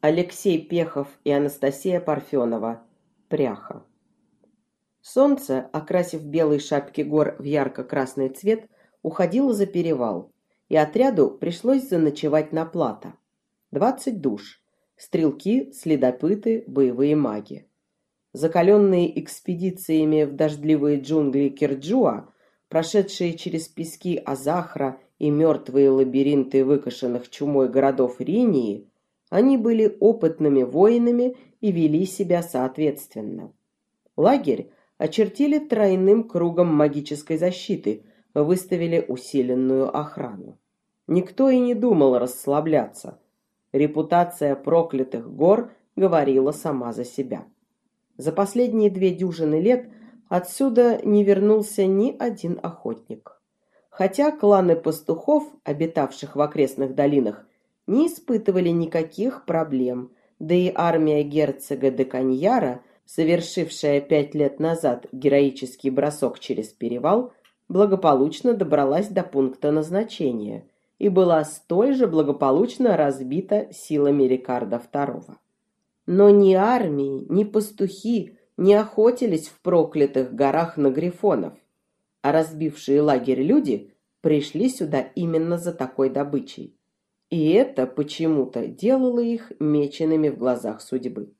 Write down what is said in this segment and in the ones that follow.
Алексей Пехов и Анастасия Парфенова. Пряха. Солнце, окрасив белые шапки гор в ярко-красный цвет, уходило за перевал, и отряду пришлось заночевать на плато. Двадцать душ. Стрелки, следопыты, боевые маги. Закаленные экспедициями в дождливые джунгли Кирджуа, прошедшие через пески Азахра и мертвые лабиринты выкошенных чумой городов Ринии, они были опытными воинами и вели себя соответственно. Лагерь очертили тройным кругом магической защиты, выставили усиленную охрану. Никто и не думал расслабляться. Репутация проклятых гор говорила сама за себя. За последние две дюжины лет отсюда не вернулся ни один охотник. Хотя кланы пастухов, обитавших в окрестных долинах, не испытывали никаких проблем, да и армия герцога де Каньяра, совершившая пять лет назад героический бросок через перевал, благополучно добралась до пункта назначения и была столь же благополучно разбита силами Рикарда II. Но ни армии, ни пастухи не охотились в проклятых горах на грифонов, а разбившие лагерь люди пришли сюда именно за такой добычей. И это почему-то делало их меченными в глазах судьбы.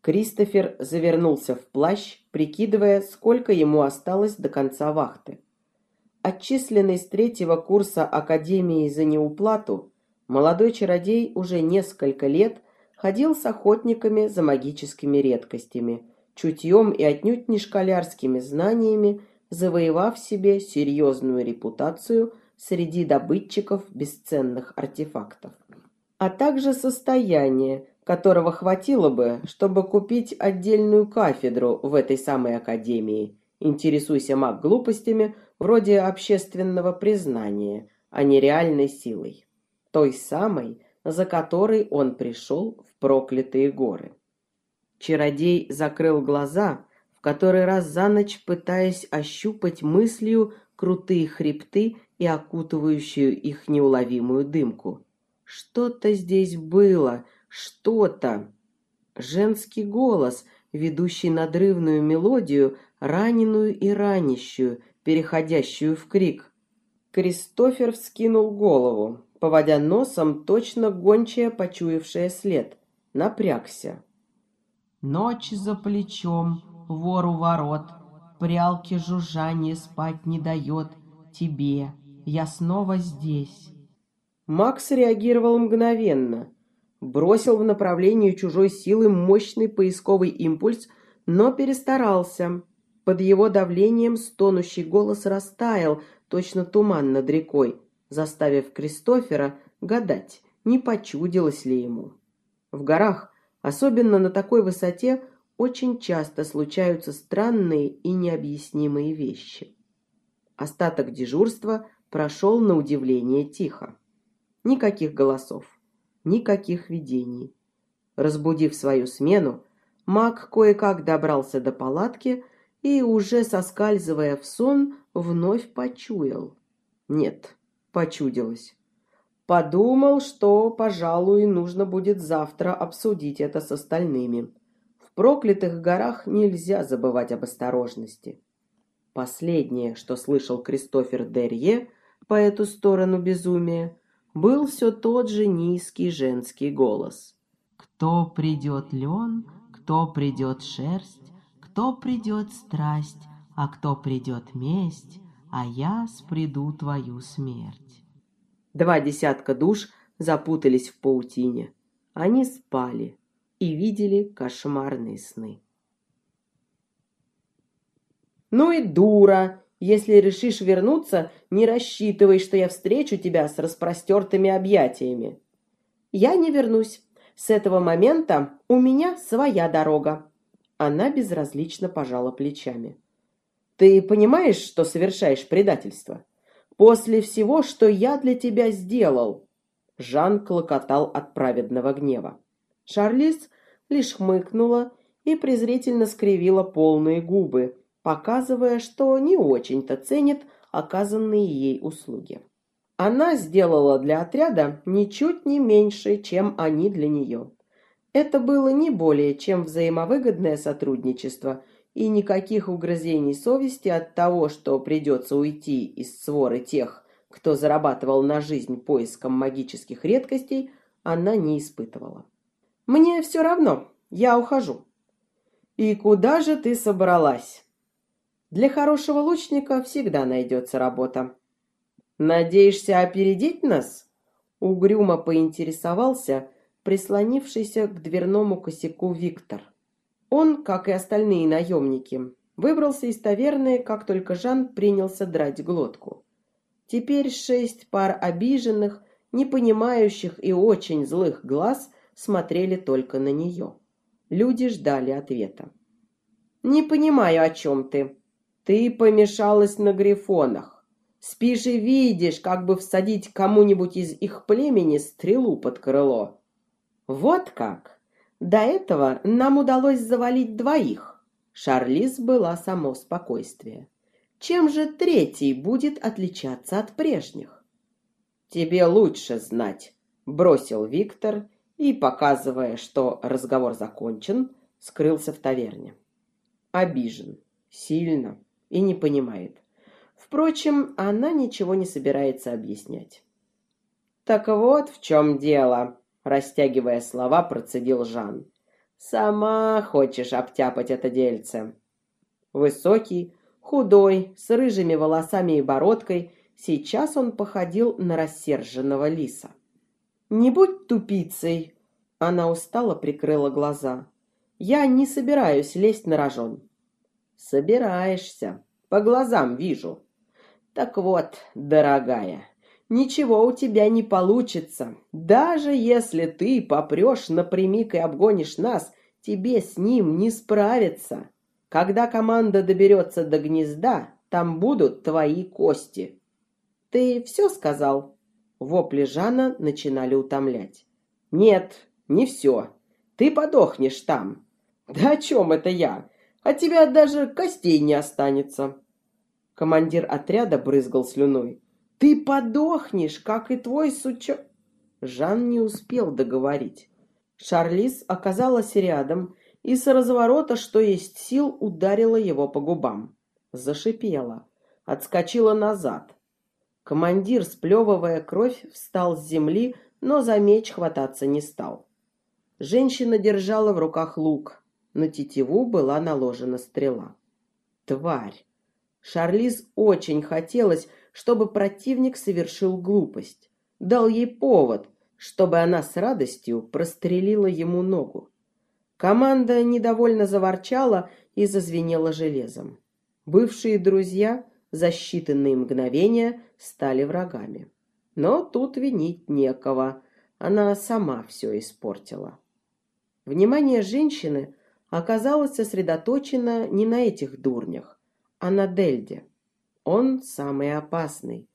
Кристофер завернулся в плащ, прикидывая, сколько ему осталось до конца вахты. Отчисленный с третьего курса Академии за неуплату, молодой чародей уже несколько лет ходил с охотниками за магическими редкостями, чутьем и отнюдь не школярскими знаниями, завоевав себе серьезную репутацию – среди добытчиков бесценных артефактов, а также состояние, которого хватило бы, чтобы купить отдельную кафедру в этой самой академии. Интересуйся маг глупостями вроде общественного признания, а не реальной силой. Той самой, за которой он пришел в проклятые горы. Чародей закрыл глаза, который раз за ночь пытаясь ощупать мыслью крутые хребты и окутывающую их неуловимую дымку. Что-то здесь было, что-то. Женский голос, ведущий надрывную мелодию, раненую и ранящую, переходящую в крик. Кристофер вскинул голову, поводя носом, точно гончая, почуявшая след. Напрягся. Ночь за плечом, вору ворот, прялки жужжание спать не дает тебе. Я снова здесь. Макс реагировал мгновенно. Бросил в направлении чужой силы мощный поисковый импульс, но перестарался. Под его давлением стонущий голос растаял, точно туман над рекой, заставив Кристофера гадать, не почудилось ли ему. В горах, особенно на такой высоте, очень часто случаются странные и необъяснимые вещи. Остаток дежурства прошел на удивление тихо. Никаких голосов, никаких видений. Разбудив свою смену, маг кое-как добрался до палатки и, уже соскальзывая в сон, вновь почуял. Нет, почудилось. Подумал, что, пожалуй, нужно будет завтра обсудить это с остальными проклятых горах нельзя забывать об осторожности. Последнее, что слышал Кристофер Дерье по эту сторону безумия, был все тот же низкий женский голос. «Кто придет лен, кто придет шерсть, кто придет страсть, а кто придет месть, а я спреду твою смерть». Два десятка душ запутались в паутине. Они спали и видели кошмарные сны. «Ну и дура! Если решишь вернуться, не рассчитывай, что я встречу тебя с распростертыми объятиями. Я не вернусь. С этого момента у меня своя дорога». Она безразлично пожала плечами. «Ты понимаешь, что совершаешь предательство? После всего, что я для тебя сделал?» Жан клокотал от праведного гнева. Шарлиз лишь хмыкнула и презрительно скривила полные губы, показывая, что не очень-то ценит оказанные ей услуги. Она сделала для отряда ничуть не меньше, чем они для нее. Это было не более чем взаимовыгодное сотрудничество и никаких угрызений совести от того, что придется уйти из своры тех, кто зарабатывал на жизнь поиском магических редкостей, она не испытывала. «Мне все равно, я ухожу». «И куда же ты собралась?» «Для хорошего лучника всегда найдется работа». «Надеешься опередить нас?» Угрюмо поинтересовался прислонившийся к дверному косяку Виктор. Он, как и остальные наемники, выбрался из таверны, как только Жан принялся драть глотку. Теперь шесть пар обиженных, непонимающих и очень злых глаз смотрели только на нее. Люди ждали ответа. «Не понимаю, о чем ты. Ты помешалась на грифонах. Спишь и видишь, как бы всадить кому-нибудь из их племени стрелу под крыло. Вот как. До этого нам удалось завалить двоих. Шарлиз была само спокойствие. Чем же третий будет отличаться от прежних? Тебе лучше знать, бросил Виктор и, показывая, что разговор закончен, скрылся в таверне. Обижен, сильно и не понимает. Впрочем, она ничего не собирается объяснять. Так вот в чем дело, растягивая слова, процедил Жан. Сама хочешь обтяпать это дельце. Высокий, худой, с рыжими волосами и бородкой, сейчас он походил на рассерженного лиса. Не будь тупицей, она устало прикрыла глаза. Я не собираюсь лезть на рожон. Собираешься, по глазам вижу. Так вот, дорогая, ничего у тебя не получится. Даже если ты попрешь напрямик и обгонишь нас, тебе с ним не справиться. Когда команда доберется до гнезда, там будут твои кости. Ты все сказал? Вопли Жана начинали утомлять. Нет, не все. Ты подохнешь там. Да о чем это я? От тебя даже костей не останется. Командир отряда брызгал слюной. Ты подохнешь, как и твой сучок. Жан не успел договорить. Шарлиз оказалась рядом и с разворота, что есть сил, ударила его по губам. Зашипела, отскочила назад. Командир, сплевывая кровь, встал с земли, но за меч хвататься не стал. Женщина держала в руках лук. На тетиву была наложена стрела. Тварь! Шарлиз очень хотелось, чтобы противник совершил глупость, дал ей повод, чтобы она с радостью прострелила ему ногу. Команда недовольно заворчала и зазвенела железом. Бывшие друзья за считанные мгновения стали врагами. Но тут винить некого, она сама все испортила. Внимание женщины оказалось сосредоточено не на этих дурнях, а на Дельде. Он самый опасный.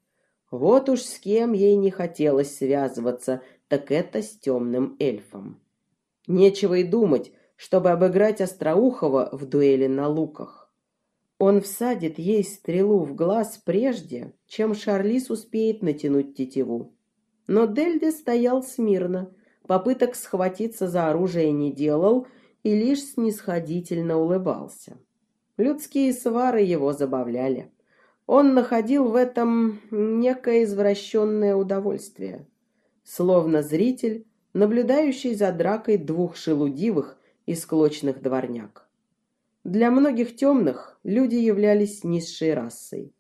Вот уж с кем ей не хотелось связываться, так это с темным эльфом. Нечего и думать, чтобы обыграть Остроухова в дуэли на луках. Он всадит ей стрелу в глаз прежде, чем Шарлиз успеет натянуть тетиву. Но Дельде стоял смирно, попыток схватиться за оружие не делал и лишь снисходительно улыбался. Людские свары его забавляли. Он находил в этом некое извращенное удовольствие, словно зритель, наблюдающий за дракой двух шелудивых и склочных дворняк. Для многих темных люди являлись низшей расой.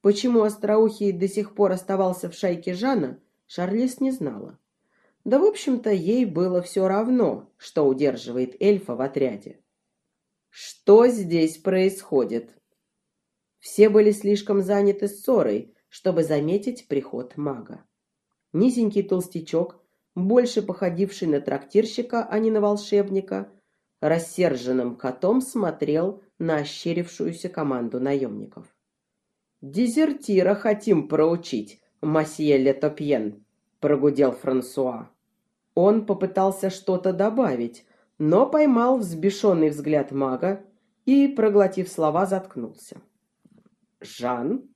Почему Остроухий до сих пор оставался в шайке Жана, Шарлиз не знала. Да, в общем-то, ей было все равно, что удерживает эльфа в отряде. Что здесь происходит? Все были слишком заняты ссорой, чтобы заметить приход мага. Низенький толстячок, больше походивший на трактирщика, а не на волшебника, рассерженным котом смотрел на ощерившуюся команду наемников. «Дезертира хотим проучить, масье Летопьен», — прогудел Франсуа. Он попытался что-то добавить, но поймал взбешенный взгляд мага и, проглотив слова, заткнулся. Жан?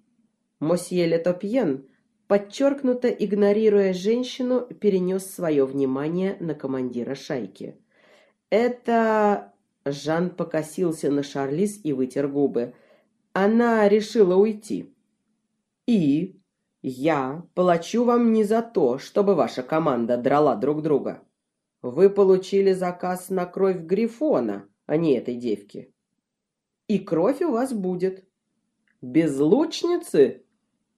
Мосье Летопьен, подчеркнуто игнорируя женщину, перенес свое внимание на командира шайки, Это... Жан покосился на Шарлиз и вытер губы. Она решила уйти. И я плачу вам не за то, чтобы ваша команда драла друг друга. Вы получили заказ на кровь Грифона, а не этой девки. И кровь у вас будет. Без лучницы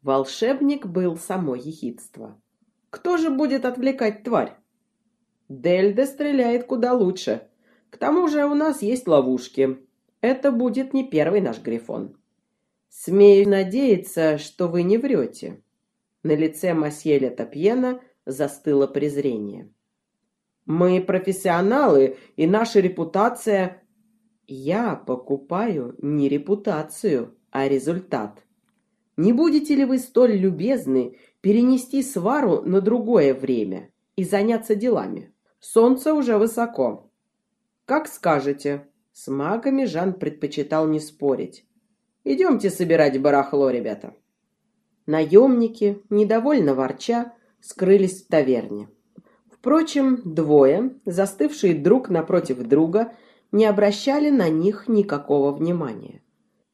волшебник был само ехидство. Кто же будет отвлекать тварь? Дельда стреляет куда лучше. К тому же у нас есть ловушки. Это будет не первый наш Грифон. Смею надеяться, что вы не врете. На лице Масьеля Топьена застыло презрение. Мы профессионалы, и наша репутация... Я покупаю не репутацию, а результат. Не будете ли вы столь любезны перенести свару на другое время и заняться делами? Солнце уже высоко. Как скажете. С магами Жан предпочитал не спорить. Идемте собирать барахло, ребята. Наемники, недовольно ворча, скрылись в таверне. Впрочем, двое, застывшие друг напротив друга, не обращали на них никакого внимания.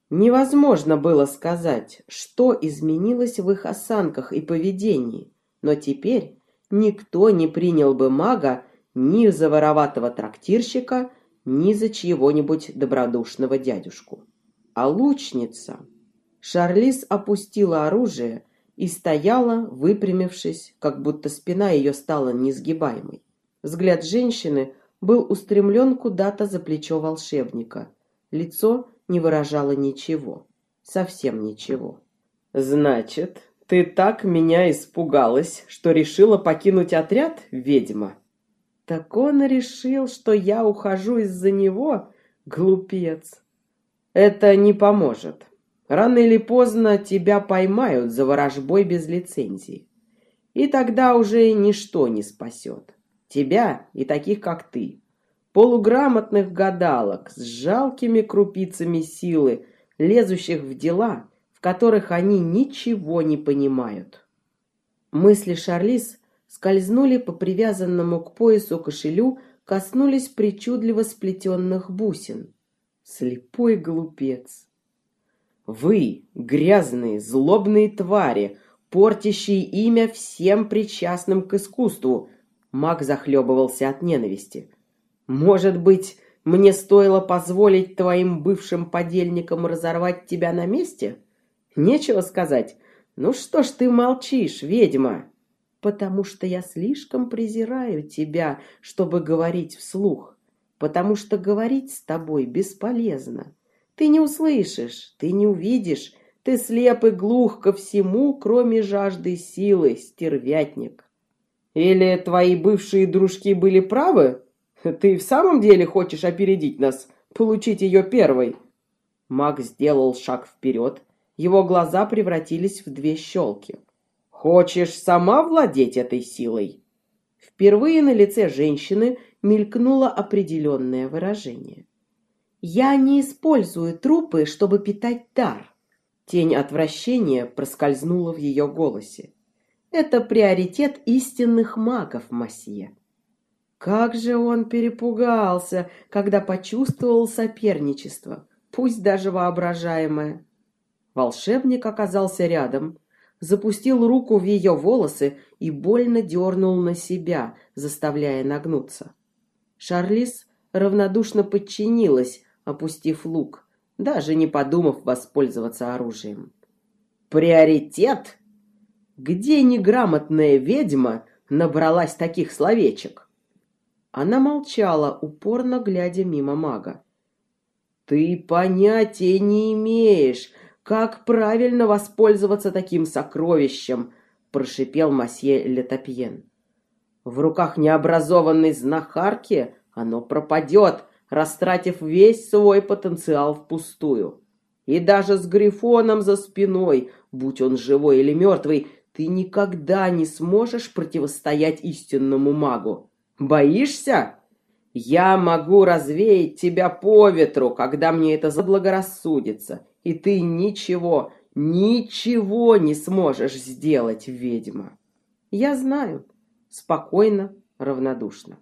Невозможно было сказать, что изменилось в их осанках и поведении, но теперь никто не принял бы мага ни за вороватого трактирщика, ни за чьего-нибудь добродушного дядюшку. А лучница... Шарлиз опустила оружие и стояла, выпрямившись, как будто спина ее стала несгибаемой. Взгляд женщины был устремлен куда-то за плечо волшебника. Лицо не выражало ничего. Совсем ничего. «Значит, ты так меня испугалась, что решила покинуть отряд, ведьма?» «Так он решил, что я ухожу из-за него? Глупец!» «Это не поможет. Рано или поздно тебя поймают за ворожбой без лицензии. И тогда уже ничто не спасет. Тебя и таких, как ты. Полуграмотных гадалок с жалкими крупицами силы, лезущих в дела, в которых они ничего не понимают. Мысли Шарлиз скользнули по привязанному к поясу кошелю, коснулись причудливо сплетенных бусин. Слепой глупец. Вы, грязные, злобные твари, портящие имя всем причастным к искусству. Маг захлебывался от ненависти. Может быть, мне стоило позволить твоим бывшим подельникам разорвать тебя на месте? Нечего сказать. Ну что ж ты молчишь, ведьма? Потому что я слишком презираю тебя, чтобы говорить вслух. Потому что говорить с тобой бесполезно. Ты не услышишь, ты не увидишь, ты слеп и глух ко всему, кроме жажды силы, стервятник. Или твои бывшие дружки были правы? Ты в самом деле хочешь опередить нас, получить ее первой?» Маг сделал шаг вперед, его глаза превратились в две щелки. «Хочешь сама владеть этой силой?» Впервые на лице женщины мелькнуло определенное выражение. Я не использую трупы, чтобы питать дар. Тень отвращения проскользнула в ее голосе. Это приоритет истинных магов, Масье. Как же он перепугался, когда почувствовал соперничество, пусть даже воображаемое. Волшебник оказался рядом, запустил руку в ее волосы и больно дернул на себя, заставляя нагнуться. Шарлиз равнодушно подчинилась, опустив лук, даже не подумав воспользоваться оружием. «Приоритет? Где неграмотная ведьма набралась таких словечек?» Она молчала, упорно глядя мимо мага. «Ты понятия не имеешь, как правильно воспользоваться таким сокровищем!» — прошипел масье Летопьен. «В руках необразованной знахарки оно пропадет, растратив весь свой потенциал впустую. И даже с Грифоном за спиной, будь он живой или мертвый, ты никогда не сможешь противостоять истинному магу. Боишься? Я могу развеять тебя по ветру, когда мне это заблагорассудится, и ты ничего, ничего не сможешь сделать, ведьма. Я знаю. Спокойно, равнодушно.